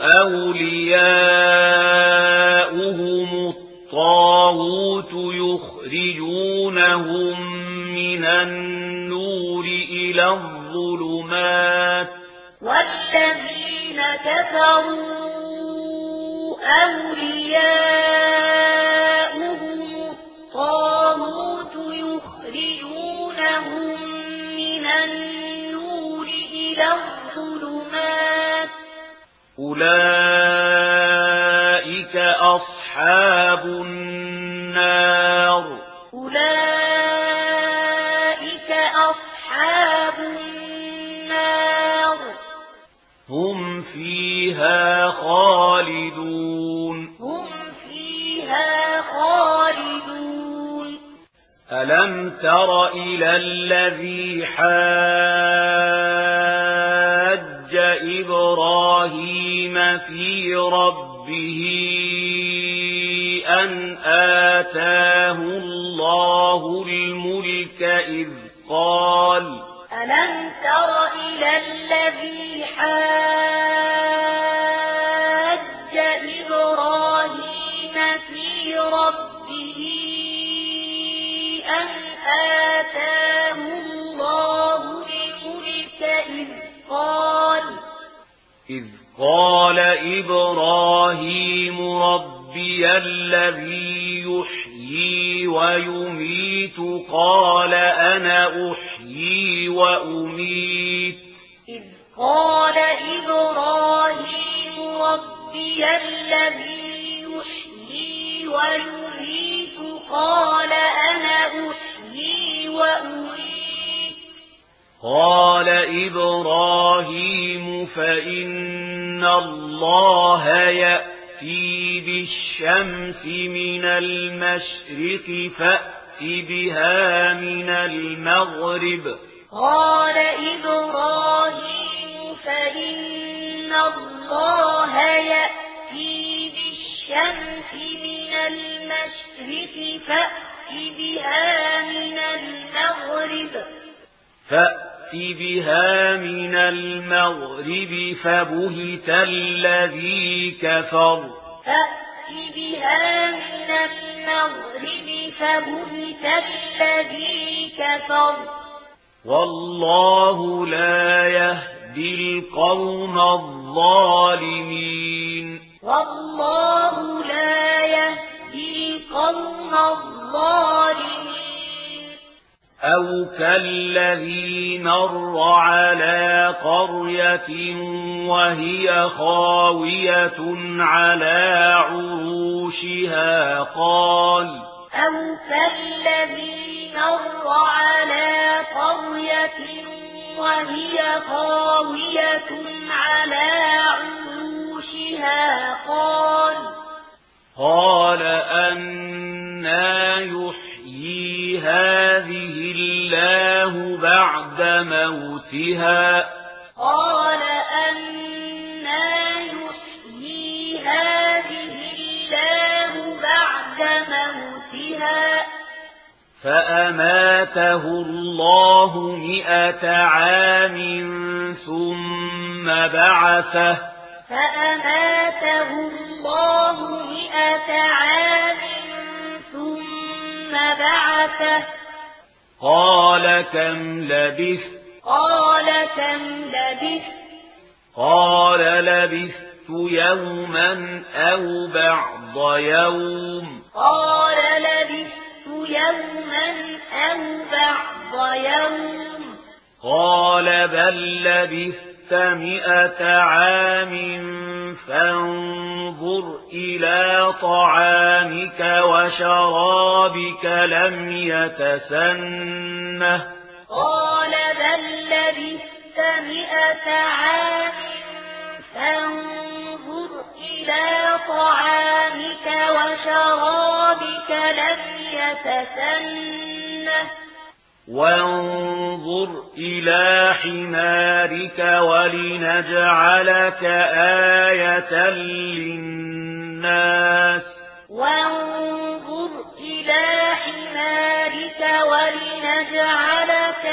أولياؤهم الطاغوت يخرجونهم من النور إلى الظلمات والذين كفروا أولياؤهم أولئك أصحاب النار أولئك أصحاب النار هم فيها خالدون هم فيها خالدون ألم تر إلى الذي حال في ربه أن آتاه الله الملك إذ قال ألم تر إلى الذي حاج قال إبراهيم ربي الذي يحيي ويميت قال أنا أحيي وأميت قال إبراهيم فإن الله يأتي بالشمس من المشرق فأت بها من المغرب. قال إبراهيم فإن الله يأتي بالشمس من المشرق فأتي بها من المغرب. فأتي يأتي بها من المغرب فبهت الذي كفر فأتي بها من المغرب فبهت الذي كفر والله لا يهدي القوم الظالمين والله لا يهدي القوم الظالمين أو كالذي مر على قرية وهي خاوية على عروشها قال أو كالذي مر على قرية وهي خاوية على عروشها قال قال الله بعد موتها قال أنا يحيي هذه الله بعد موتها فأماته الله مئة عام ثم بعثه فأماته الله مئة عام ثم بعثه قال كم لبثت؟ قال كم لبثت؟ قال لبثت يوما أو بعض يوم. قال لبثت يوما أو بعض يوم. قال بل لبثت مئة عام فانظر إلى طعامك وشرابك لم يتسنه. قال بل لبست مئة عام فانظر إلى طعامك وشرابك لم يتسنه. وانظر إلى حمارك ولنجعلك آية للناس. الناس. وانظر إلى حمارك ولنجعلك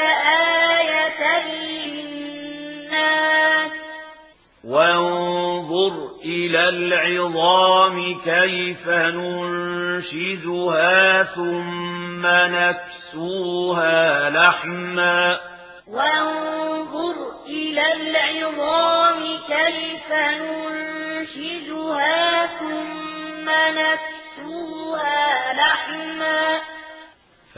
آية للناس. وانظر إلى العظام كيف ننشدها ثم نكسوها لحما. وانظر إلى العظام كيف ننشزها